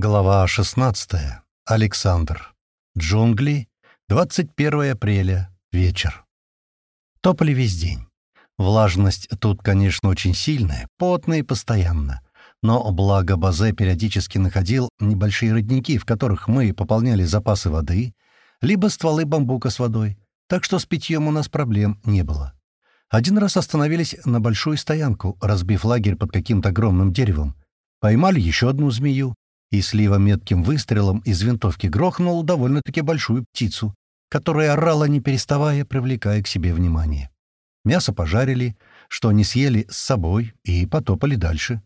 Глава 16. Александр. Джунгли. 21 апреля. Вечер. Топали весь день. Влажность тут, конечно, очень сильная, потная и постоянно. Но благо Базе периодически находил небольшие родники, в которых мы пополняли запасы воды, либо стволы бамбука с водой, так что с питьем у нас проблем не было. Один раз остановились на большую стоянку, разбив лагерь под каким-то огромным деревом. Поймали еще одну змею, и Слива метким выстрелом из винтовки грохнул довольно-таки большую птицу, которая орала не переставая, привлекая к себе внимание. Мясо пожарили, что они съели с собой и потопали дальше.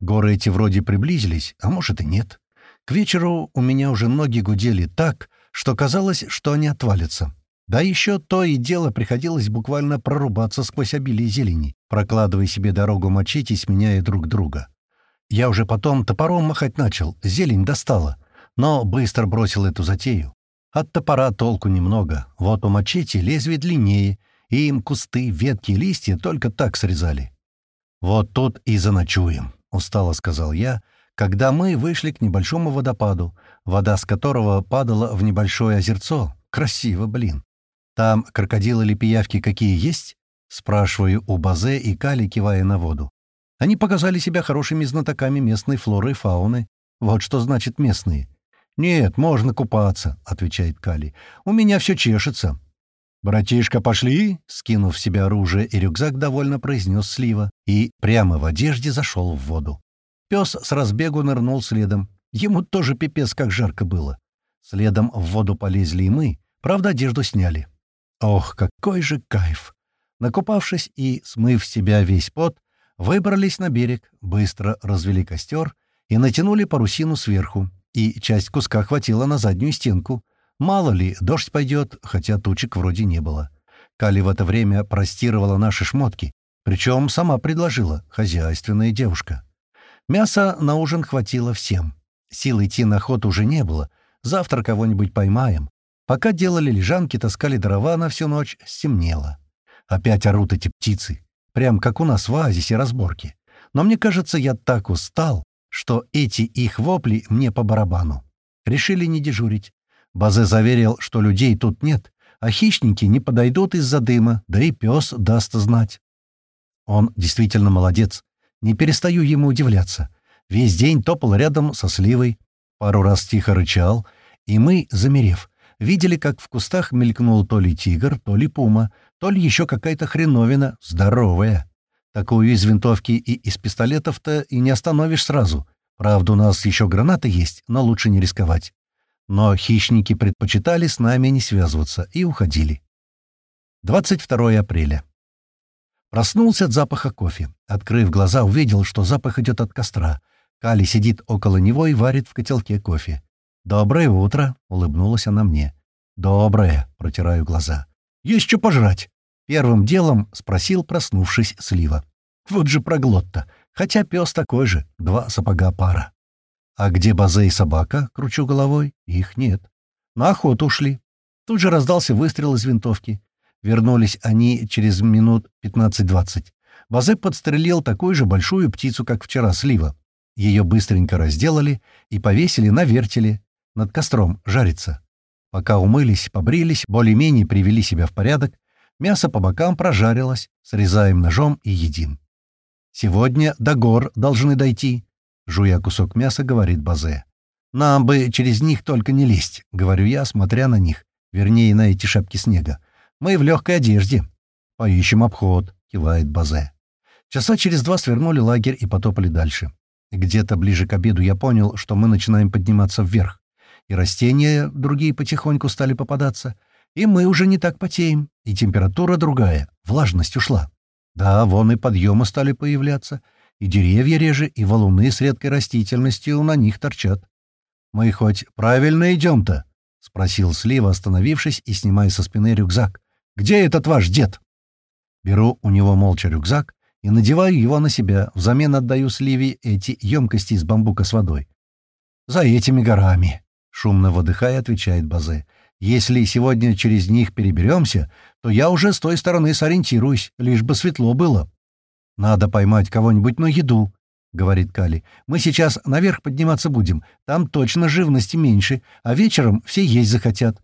Горы эти вроде приблизились, а может и нет. К вечеру у меня уже ноги гудели так, что казалось, что они отвалятся. Да еще то и дело приходилось буквально прорубаться сквозь обилие зелени, прокладывая себе дорогу мочить и сменяя друг друга. Я уже потом топором махать начал, зелень достала, но быстро бросил эту затею. От топора толку немного, вот у мачете лезвие длиннее, и им кусты, ветки и листья только так срезали. «Вот тут и заночуем», — устало сказал я, когда мы вышли к небольшому водопаду, вода с которого падала в небольшое озерцо. Красиво, блин. «Там крокодилы или пиявки какие есть?» — спрашиваю у Базе и Кали, кивая на воду. Они показали себя хорошими знатоками местной флоры и фауны. Вот что значит местные. «Нет, можно купаться», — отвечает Кали. «У меня все чешется». «Братишка, пошли!» — скинув в себя оружие и рюкзак, довольно произнес Слива и прямо в одежде зашел в воду. Пес с разбегу нырнул следом. Ему тоже пипец как жарко было. Следом в воду полезли и мы, правда, одежду сняли. Ох, какой же кайф! Накупавшись и смыв себя весь пот, Выбрались на берег, быстро развели костер и натянули парусину сверху, и часть куска хватило на заднюю стенку. Мало ли, дождь пойдет, хотя тучек вроде не было. Кали в это время простировала наши шмотки, причем сама предложила, хозяйственная девушка. Мяса на ужин хватило всем. Сил идти на ход уже не было, завтра кого-нибудь поймаем. Пока делали лежанки, таскали дрова на всю ночь, стемнело. Опять орут эти птицы. Прям как у нас в оазисе разборки. Но мне кажется, я так устал, что эти их вопли мне по барабану. Решили не дежурить. Базе заверил, что людей тут нет, а хищники не подойдут из-за дыма, да и пес даст знать. Он действительно молодец. Не перестаю ему удивляться. Весь день топал рядом со сливой, пару раз тихо рычал, и мы, замерев, видели, как в кустах мелькнул то ли тигр, то ли пума, то ли еще какая-то хреновина, здоровая. Такую из винтовки и из пистолетов-то и не остановишь сразу. Правда, у нас еще гранаты есть, но лучше не рисковать. Но хищники предпочитали с нами не связываться и уходили. 22 апреля. Проснулся от запаха кофе. Открыв глаза, увидел, что запах идет от костра. Кали сидит около него и варит в котелке кофе. «Доброе утро!» — улыбнулась она мне. «Доброе!» — протираю глаза. «Есть что пожрать?» Первым делом спросил, проснувшись, Слива. «Вот же проглот-то! Хотя пес такой же, два сапога пара». «А где Базе и собака?» — кручу головой. «Их нет». «На охоту ушли». Тут же раздался выстрел из винтовки. Вернулись они через минут 15-20. Базе подстрелил такую же большую птицу, как вчера Слива. Ее быстренько разделали и повесили на вертеле, над костром жарится. Пока умылись, побрились, более-менее привели себя в порядок, мясо по бокам прожарилось, срезаем ножом и едим. «Сегодня до гор должны дойти», — жуя кусок мяса, говорит Базе. «Нам бы через них только не лезть», — говорю я, смотря на них, вернее, на эти шапки снега. «Мы в легкой одежде». «Поищем обход», — кивает Базе. Часа через два свернули лагерь и потопали дальше. Где-то ближе к обеду я понял, что мы начинаем подниматься вверх и растения другие потихоньку стали попадаться, и мы уже не так потеем, и температура другая, влажность ушла. Да, вон и подъемы стали появляться, и деревья реже, и валуны с редкой растительностью на них торчат. «Мы хоть правильно идем-то?» — спросил Слива, остановившись и снимая со спины рюкзак. «Где этот ваш дед?» Беру у него молча рюкзак и надеваю его на себя, взамен отдаю Сливе эти емкости из бамбука с водой. «За этими горами», Шумно выдыхая, отвечает Базе. «Если сегодня через них переберемся, то я уже с той стороны сориентируюсь, лишь бы светло было. Надо поймать кого-нибудь на еду», — говорит Кали. «Мы сейчас наверх подниматься будем. Там точно живности меньше, а вечером все есть захотят».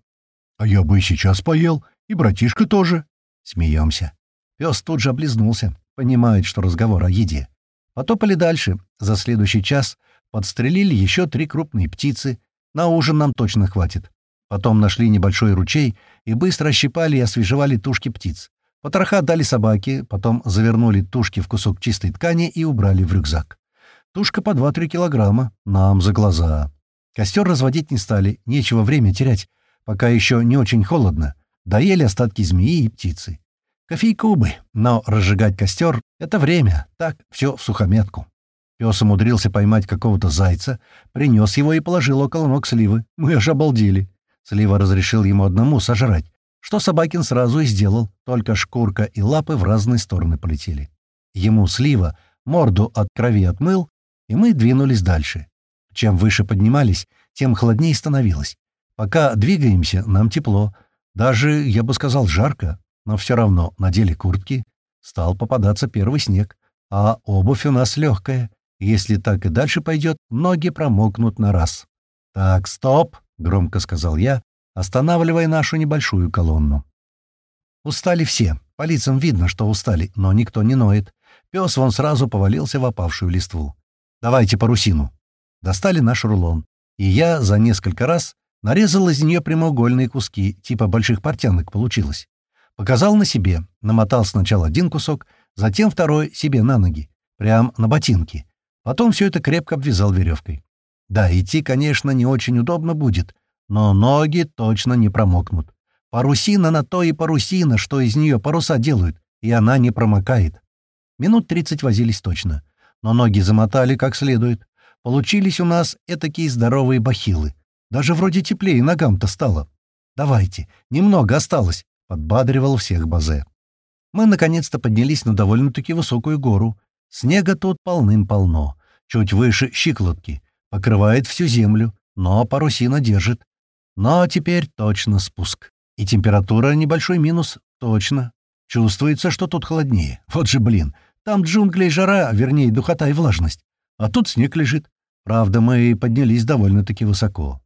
«А я бы и сейчас поел, и братишка тоже». Смеемся. Пес тут же облизнулся, понимает, что разговор о еде. Потопали дальше. За следующий час подстрелили еще три крупные птицы. На ужин нам точно хватит. Потом нашли небольшой ручей и быстро щипали и освежевали тушки птиц. Потроха дали собаке, потом завернули тушки в кусок чистой ткани и убрали в рюкзак. Тушка по 2-3 килограмма. Нам за глаза. Костер разводить не стали, нечего время терять, пока еще не очень холодно. Доели остатки змеи и птицы. Кофейку бы, но разжигать костер — это время, так, все в сухометку. Пес умудрился поймать какого-то зайца, принес его и положил около ног сливы. Мы аж обалдели. Слива разрешил ему одному сожрать, что Собакин сразу и сделал, только шкурка и лапы в разные стороны полетели. Ему слива морду от крови отмыл, и мы двинулись дальше. Чем выше поднимались, тем холоднее становилось. Пока двигаемся, нам тепло. Даже, я бы сказал, жарко, но все равно надели куртки. Стал попадаться первый снег, а обувь у нас легкая. Если так и дальше пойдет, ноги промокнут на раз. «Так, стоп!» — громко сказал я, останавливая нашу небольшую колонну. Устали все. По лицам видно, что устали, но никто не ноет. Пес вон сразу повалился в опавшую листву. «Давайте парусину». Достали наш рулон, и я за несколько раз нарезал из нее прямоугольные куски, типа больших портянок получилось. Показал на себе, намотал сначала один кусок, затем второй себе на ноги, прям на ботинки. Потом все это крепко обвязал веревкой. Да, идти, конечно, не очень удобно будет, но ноги точно не промокнут. Парусина на то и парусина, что из нее паруса делают, и она не промокает. Минут тридцать возились точно, но ноги замотали как следует. Получились у нас этакие здоровые бахилы. Даже вроде теплее ногам-то стало. Давайте, немного осталось, — подбадривал всех Базе. Мы наконец-то поднялись на довольно-таки высокую гору. Снега тут полным-полно, чуть выше щиколотки, покрывает всю землю, но парусина держит. Но теперь точно спуск. И температура небольшой минус, точно. Чувствуется, что тут холоднее. Вот же, блин, там джунгли и жара, вернее, духота и влажность. А тут снег лежит. Правда, мы поднялись довольно-таки высоко.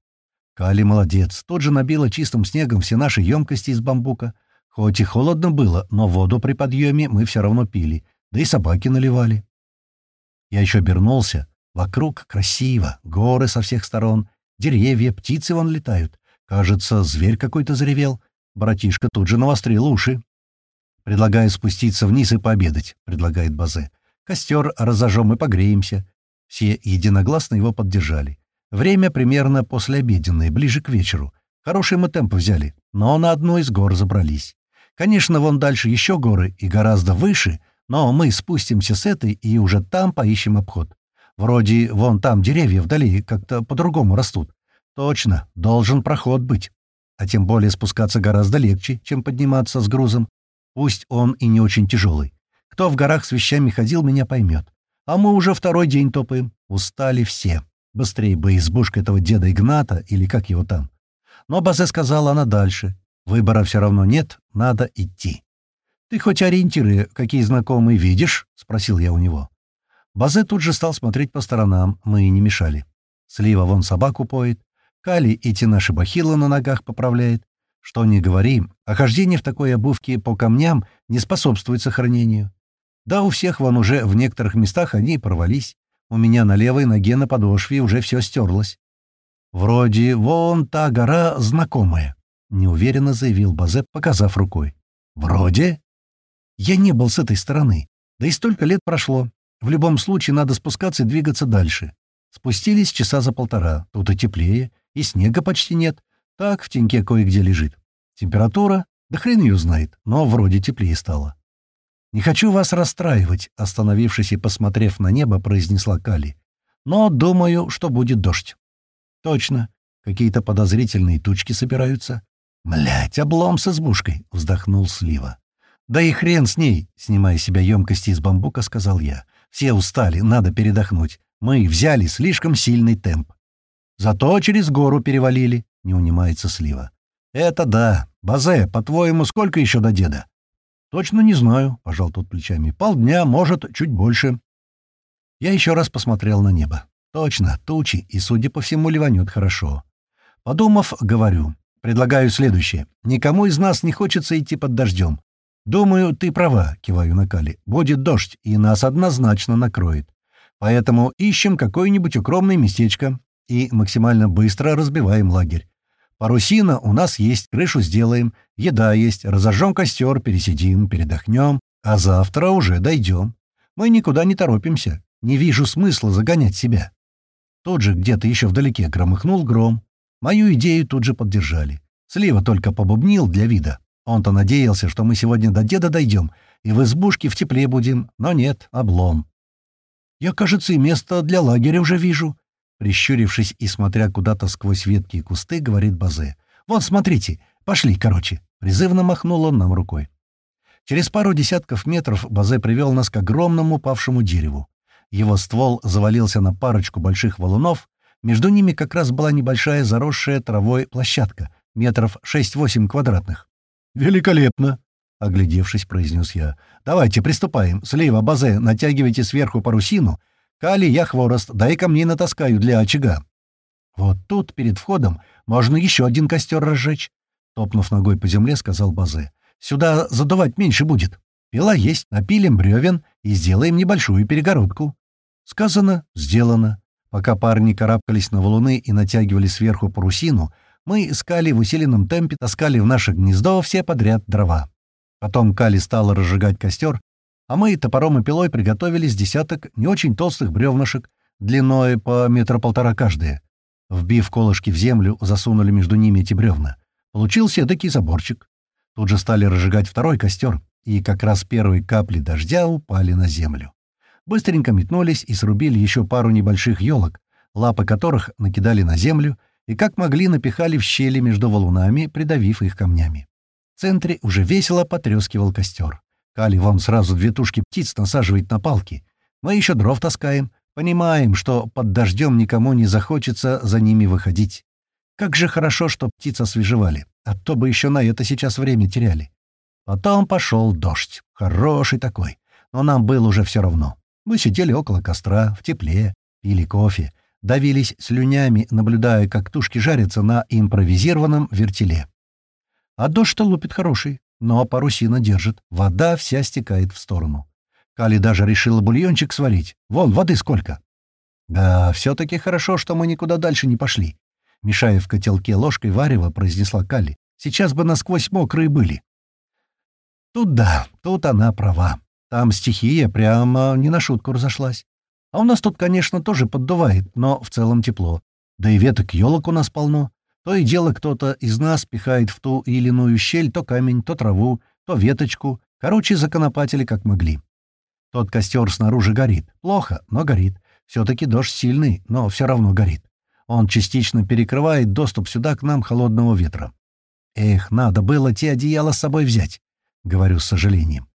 Кали молодец, тут же набила чистым снегом все наши емкости из бамбука. Хоть и холодно было, но воду при подъеме мы все равно пили, да и собаки наливали. Я еще обернулся. Вокруг красиво, горы со всех сторон, деревья, птицы вон летают. Кажется, зверь какой-то заревел. Братишка тут же навострил уши. «Предлагаю спуститься вниз и пообедать», — предлагает Базе. «Костер разожжем и погреемся». Все единогласно его поддержали. Время примерно послеобеденное, ближе к вечеру. Хороший мы темп взяли, но на одну из гор забрались. Конечно, вон дальше еще горы и гораздо выше, но мы спустимся с этой и уже там поищем обход. Вроде вон там деревья вдали как-то по-другому растут. Точно, должен проход быть. А тем более спускаться гораздо легче, чем подниматься с грузом. Пусть он и не очень тяжелый. Кто в горах с вещами ходил, меня поймет. А мы уже второй день топаем. Устали все. Быстрее бы избушка этого деда Игната, или как его там. Но Базе сказала она дальше. Выбора все равно нет, надо идти. «Ты хоть ориентиры, какие знакомые видишь?» — спросил я у него. Базе тут же стал смотреть по сторонам, мы и не мешали. Слива вон собаку поет, Кали эти наши бахилы на ногах поправляет. Что ни говори, а хождение в такой обувке по камням не способствует сохранению. Да, у всех вон уже в некоторых местах они порвались. У меня на левой ноге на подошве уже все стерлось. «Вроде вон та гора знакомая», — неуверенно заявил Базе, показав рукой. «Вроде?» «Я не был с этой стороны. Да и столько лет прошло. В любом случае надо спускаться и двигаться дальше. Спустились часа за полтора. Тут и теплее, и снега почти нет. Так в теньке кое-где лежит. Температура, да хрен ее знает, но вроде теплее стало. «Не хочу вас расстраивать», — остановившись и посмотрев на небо, произнесла Кали. «Но думаю, что будет дождь». «Точно. Какие-то подозрительные тучки собираются». «Блядь, облом с избушкой», — вздохнул Слива. «Да и хрен с ней», — снимая себя емкости из бамбука, сказал я. «Все устали, надо передохнуть. Мы взяли слишком сильный темп. Зато через гору перевалили, — не унимается Слива. Это да. Базе, по-твоему, сколько еще до деда? Точно не знаю, — пожал тот плечами. Полдня, может, чуть больше. Я еще раз посмотрел на небо. Точно, тучи, и, судя по всему, ливанет хорошо. Подумав, говорю, предлагаю следующее. Никому из нас не хочется идти под дождем. Думаю, ты права, киваю на Кали. Будет дождь, и нас однозначно накроет. Поэтому ищем какое-нибудь укромное местечко и максимально быстро разбиваем лагерь. Парусина у нас есть, крышу сделаем, еда есть, разожжем костер, пересидим, передохнем, а завтра уже дойдем. Мы никуда не торопимся. Не вижу смысла загонять себя. Тут же где-то еще вдалеке громыхнул гром. Мою идею тут же поддержали. Слива только побубнил для вида. Он-то надеялся, что мы сегодня до деда дойдем и в избушке в тепле будем, но нет, облом. Я, кажется, и место для лагеря уже вижу. Прищурившись и смотря куда-то сквозь ветки и кусты, говорит Базе. «Вон, смотрите, пошли, короче». Призывно махнул он нам рукой. Через пару десятков метров Базе привел нас к огромному упавшему дереву. Его ствол завалился на парочку больших валунов, между ними как раз была небольшая заросшая травой площадка, метров 6-8 квадратных. «Великолепно!» — оглядевшись, произнес я. «Давайте, приступаем. Слива, базе, натягивайте сверху парусину. Кали, я хворост, дай ко мне натаскаю для очага». «Вот тут, перед входом, можно еще один костер разжечь», — топнув ногой по земле, сказал базе. «Сюда задувать меньше будет. Пила есть, напилим бревен и сделаем небольшую перегородку». Сказано, сделано. Пока парни карабкались на валуны и натягивали сверху парусину, мы искали в усиленном темпе, таскали в наше гнездо все подряд дрова. Потом Кали стала разжигать костер, а мы топором и пилой приготовили с десяток не очень толстых бревнышек, длиной по метра полтора каждое. Вбив колышки в землю, засунули между ними эти бревна. Получился эдакий заборчик. Тут же стали разжигать второй костер, и как раз первые капли дождя упали на землю. Быстренько метнулись и срубили еще пару небольших елок, лапы которых накидали на землю и как могли напихали в щели между валунами, придавив их камнями. В центре уже весело потрескивал костер. Кали вон сразу две тушки птиц насаживает на палки. Мы еще дров таскаем. Понимаем, что под дождем никому не захочется за ними выходить. Как же хорошо, что птиц освежевали, а то бы еще на это сейчас время теряли. Потом пошел дождь. Хороший такой. Но нам было уже все равно. Мы сидели около костра, в тепле, пили кофе, давились слюнями, наблюдая, как тушки жарятся на импровизированном вертеле. А дождь-то лупит хороший, но парусина держит. Вода вся стекает в сторону. Кали даже решила бульончик сварить. Вон, воды сколько. Да, все-таки хорошо, что мы никуда дальше не пошли. Мешая в котелке ложкой варева, произнесла Кали. Сейчас бы насквозь мокрые были. Тут да, тут она права. Там стихия прямо не на шутку разошлась. А у нас тут, конечно, тоже поддувает, но в целом тепло. Да и веток елок у нас полно. То и дело кто-то из нас пихает в ту или иную щель то камень, то траву, то веточку. Короче, законопатили как могли. Тот костер снаружи горит. Плохо, но горит. Все-таки дождь сильный, но все равно горит. Он частично перекрывает доступ сюда к нам холодного ветра. Эх, надо было те одеяла с собой взять, говорю с сожалением.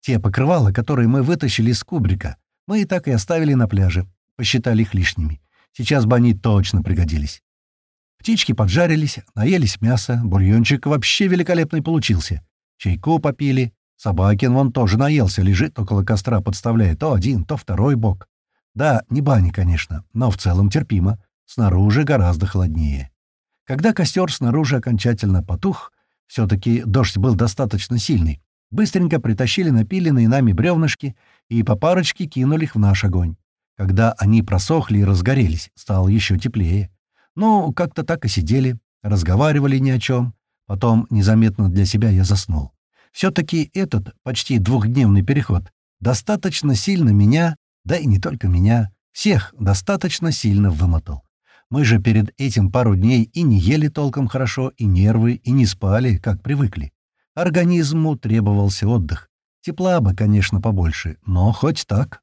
Те покрывала, которые мы вытащили из кубрика, мы и так и оставили на пляже, посчитали их лишними. Сейчас бы они точно пригодились. Птички поджарились, наелись мяса, бульончик вообще великолепный получился. Чайку попили. Собакин вон тоже наелся, лежит около костра, подставляет то один, то второй бок. Да, не бани, конечно, но в целом терпимо. Снаружи гораздо холоднее. Когда костер снаружи окончательно потух, все-таки дождь был достаточно сильный, быстренько притащили напиленные нами бревнышки и по парочке кинули их в наш огонь. Когда они просохли и разгорелись, стало еще теплее. Ну, как-то так и сидели, разговаривали ни о чем. Потом незаметно для себя я заснул. Все-таки этот почти двухдневный переход достаточно сильно меня, да и не только меня, всех достаточно сильно вымотал. Мы же перед этим пару дней и не ели толком хорошо, и нервы, и не спали, как привыкли. Организму требовался отдых. Тепла бы, конечно, побольше, но хоть так.